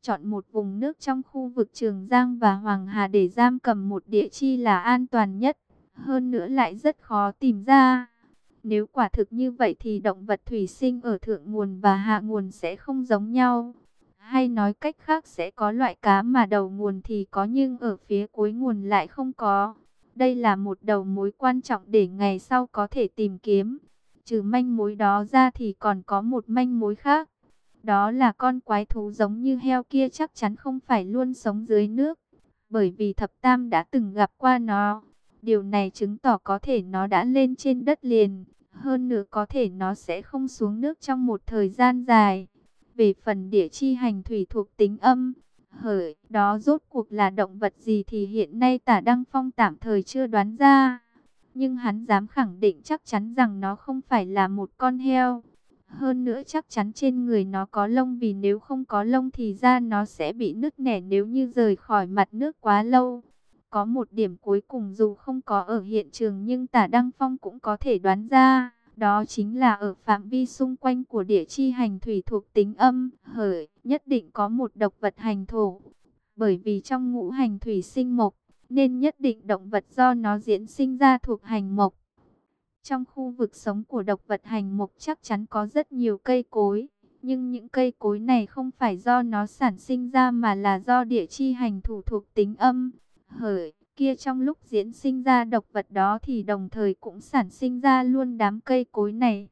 [SPEAKER 1] Chọn một vùng nước trong khu vực Trường Giang và Hoàng Hà để giam cầm một địa chi là an toàn nhất. Hơn nữa lại rất khó tìm ra. Nếu quả thực như vậy thì động vật thủy sinh ở thượng nguồn và hạ nguồn sẽ không giống nhau. Hay nói cách khác sẽ có loại cá mà đầu nguồn thì có nhưng ở phía cuối nguồn lại không có. Đây là một đầu mối quan trọng để ngày sau có thể tìm kiếm. Trừ manh mối đó ra thì còn có một manh mối khác. Đó là con quái thú giống như heo kia chắc chắn không phải luôn sống dưới nước. Bởi vì thập tam đã từng gặp qua nó. Điều này chứng tỏ có thể nó đã lên trên đất liền. Hơn nữa có thể nó sẽ không xuống nước trong một thời gian dài. Về phần địa chi hành thủy thuộc tính âm, hởi, đó rốt cuộc là động vật gì thì hiện nay tả Đăng Phong tạm thời chưa đoán ra. Nhưng hắn dám khẳng định chắc chắn rằng nó không phải là một con heo. Hơn nữa chắc chắn trên người nó có lông vì nếu không có lông thì da nó sẽ bị nứt nẻ nếu như rời khỏi mặt nước quá lâu. Có một điểm cuối cùng dù không có ở hiện trường nhưng tả Đăng Phong cũng có thể đoán ra. Đó chính là ở phạm vi xung quanh của địa chi hành thủy thuộc tính âm, hởi, nhất định có một độc vật hành thổ. Bởi vì trong ngũ hành thủy sinh mộc, nên nhất định động vật do nó diễn sinh ra thuộc hành mộc. Trong khu vực sống của độc vật hành mộc chắc chắn có rất nhiều cây cối, nhưng những cây cối này không phải do nó sản sinh ra mà là do địa chi hành thủ thuộc tính âm, hởi kia trong lúc diễn sinh ra độc vật đó thì đồng thời cũng sản sinh ra luôn đám cây cối này.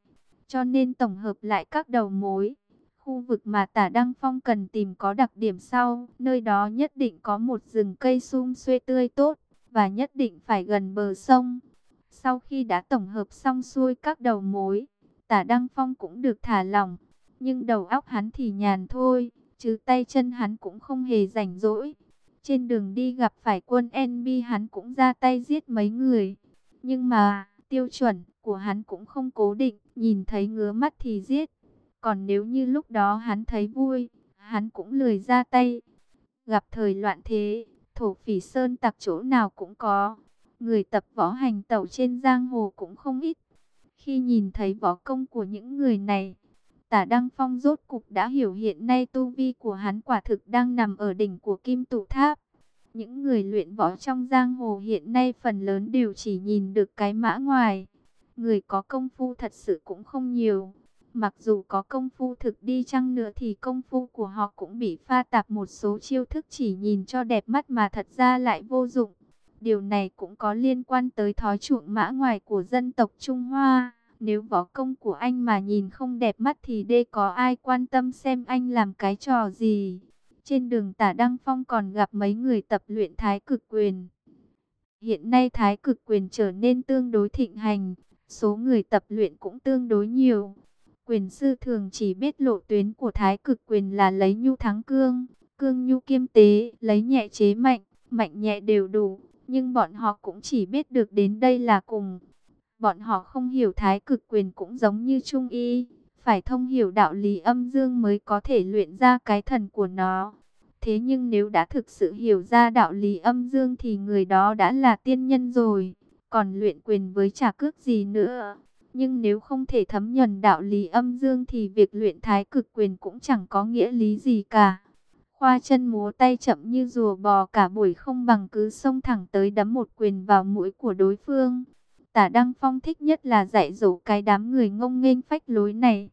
[SPEAKER 1] Cho nên tổng hợp lại các đầu mối, khu vực mà tả Đăng Phong cần tìm có đặc điểm sau, nơi đó nhất định có một rừng cây sum xuê tươi tốt, và nhất định phải gần bờ sông. Sau khi đã tổng hợp xong xuôi các đầu mối, tả Đăng Phong cũng được thả lỏng, nhưng đầu óc hắn thì nhàn thôi, chứ tay chân hắn cũng không hề rảnh rỗi. Trên đường đi gặp phải quân NB hắn cũng ra tay giết mấy người. Nhưng mà, tiêu chuẩn của hắn cũng không cố định, nhìn thấy ngứa mắt thì giết. Còn nếu như lúc đó hắn thấy vui, hắn cũng lười ra tay. Gặp thời loạn thế, thổ phỉ sơn tặc chỗ nào cũng có. Người tập võ hành tẩu trên giang hồ cũng không ít. Khi nhìn thấy võ công của những người này, Tả Đăng Phong rốt cục đã hiểu hiện nay tu vi của hắn quả thực đang nằm ở đỉnh của kim tụ tháp. Những người luyện võ trong giang hồ hiện nay phần lớn đều chỉ nhìn được cái mã ngoài. Người có công phu thật sự cũng không nhiều. Mặc dù có công phu thực đi chăng nữa thì công phu của họ cũng bị pha tạp một số chiêu thức chỉ nhìn cho đẹp mắt mà thật ra lại vô dụng. Điều này cũng có liên quan tới thói chuộng mã ngoài của dân tộc Trung Hoa. Nếu võ công của anh mà nhìn không đẹp mắt thì đê có ai quan tâm xem anh làm cái trò gì. Trên đường tả Đăng Phong còn gặp mấy người tập luyện thái cực quyền. Hiện nay thái cực quyền trở nên tương đối thịnh hành, số người tập luyện cũng tương đối nhiều. Quyền sư thường chỉ biết lộ tuyến của thái cực quyền là lấy nhu thắng cương, cương nhu kiêm tế, lấy nhẹ chế mạnh, mạnh nhẹ đều đủ. Nhưng bọn họ cũng chỉ biết được đến đây là cùng. Bọn họ không hiểu thái cực quyền cũng giống như trung y, phải thông hiểu đạo lý âm dương mới có thể luyện ra cái thần của nó. Thế nhưng nếu đã thực sự hiểu ra đạo lý âm dương thì người đó đã là tiên nhân rồi, còn luyện quyền với trả cước gì nữa. Nhưng nếu không thể thấm nhuần đạo lý âm dương thì việc luyện thái cực quyền cũng chẳng có nghĩa lý gì cả. Khoa chân múa tay chậm như rùa bò cả buổi không bằng cứ xông thẳng tới đấm một quyền vào mũi của đối phương. Tả Đăng Phong thích nhất là dạy dỗ cái đám người ngông nghênh phách lối này.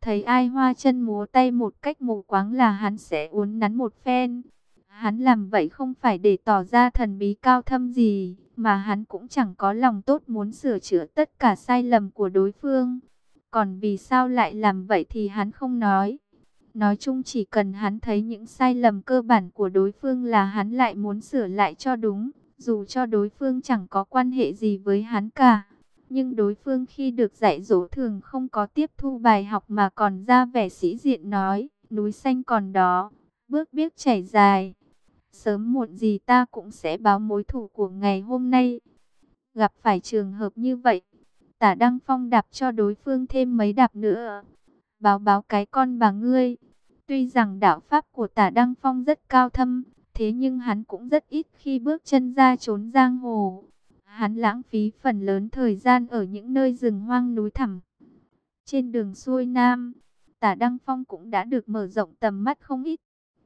[SPEAKER 1] Thấy ai hoa chân múa tay một cách mù quáng là hắn sẽ uốn nắn một phen. Hắn làm vậy không phải để tỏ ra thần bí cao thâm gì, mà hắn cũng chẳng có lòng tốt muốn sửa chữa tất cả sai lầm của đối phương. Còn vì sao lại làm vậy thì hắn không nói. Nói chung chỉ cần hắn thấy những sai lầm cơ bản của đối phương là hắn lại muốn sửa lại cho đúng, dù cho đối phương chẳng có quan hệ gì với hắn cả. Nhưng đối phương khi được dạy dỗ thường không có tiếp thu bài học mà còn ra vẻ sĩ diện nói, núi xanh còn đó, bước biết chảy dài. Sớm muộn gì ta cũng sẽ báo mối thủ của ngày hôm nay. Gặp phải trường hợp như vậy, tả Đăng Phong đạp cho đối phương thêm mấy đạp nữa. Báo báo cái con bà ngươi. Tuy rằng đạo pháp của tả Đăng Phong rất cao thâm, thế nhưng hắn cũng rất ít khi bước chân ra trốn giang hồ. Hắn lãng phí phần lớn thời gian ở những nơi rừng hoang núi thẳm. Trên đường xuôi Nam, tả Đăng Phong cũng đã được mở rộng tầm mắt không ít.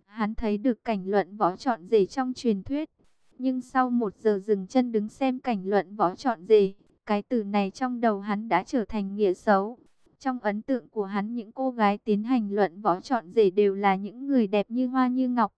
[SPEAKER 1] Hắn thấy được cảnh luận võ trọn rể trong truyền thuyết. Nhưng sau một giờ dừng chân đứng xem cảnh luận võ trọn rể, cái từ này trong đầu hắn đã trở thành nghĩa xấu. Trong ấn tượng của hắn những cô gái tiến hành luận võ trọn rể đều là những người đẹp như hoa như ngọc.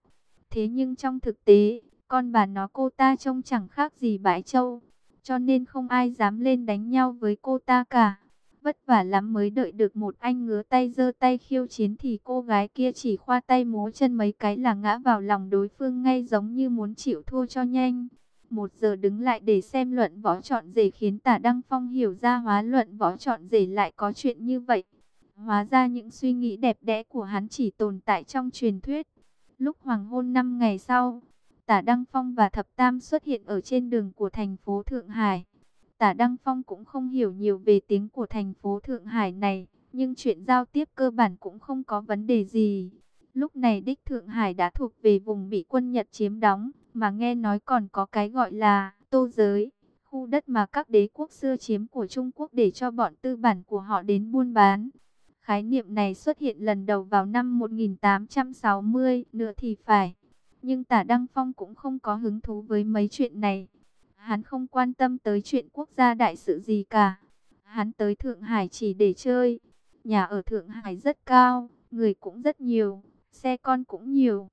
[SPEAKER 1] Thế nhưng trong thực tế, con bà nó cô ta trông chẳng khác gì bãi châu. Cho nên không ai dám lên đánh nhau với cô ta cả. Vất vả lắm mới đợi được một anh ngứa tay giơ tay khiêu chiến thì cô gái kia chỉ khoa tay múa chân mấy cái là ngã vào lòng đối phương ngay giống như muốn chịu thua cho nhanh. Một giờ đứng lại để xem luận võ chọn rể khiến tả Đăng Phong hiểu ra hóa luận võ chọn rể lại có chuyện như vậy. Hóa ra những suy nghĩ đẹp đẽ của hắn chỉ tồn tại trong truyền thuyết. Lúc hoàng hôn năm ngày sau, tả Đăng Phong và Thập Tam xuất hiện ở trên đường của thành phố Thượng Hải. Tả Đăng Phong cũng không hiểu nhiều về tiếng của thành phố Thượng Hải này, nhưng chuyện giao tiếp cơ bản cũng không có vấn đề gì. Lúc này đích Thượng Hải đã thuộc về vùng bị quân Nhật chiếm đóng, mà nghe nói còn có cái gọi là tô giới, khu đất mà các đế quốc xưa chiếm của Trung Quốc để cho bọn tư bản của họ đến buôn bán. Khái niệm này xuất hiện lần đầu vào năm 1860, nữa thì phải. Nhưng tả Đăng Phong cũng không có hứng thú với mấy chuyện này. Hắn không quan tâm tới chuyện quốc gia đại sự gì cả. Hắn tới Thượng Hải chỉ để chơi. Nhà ở Thượng Hải rất cao, người cũng rất nhiều, xe con cũng nhiều.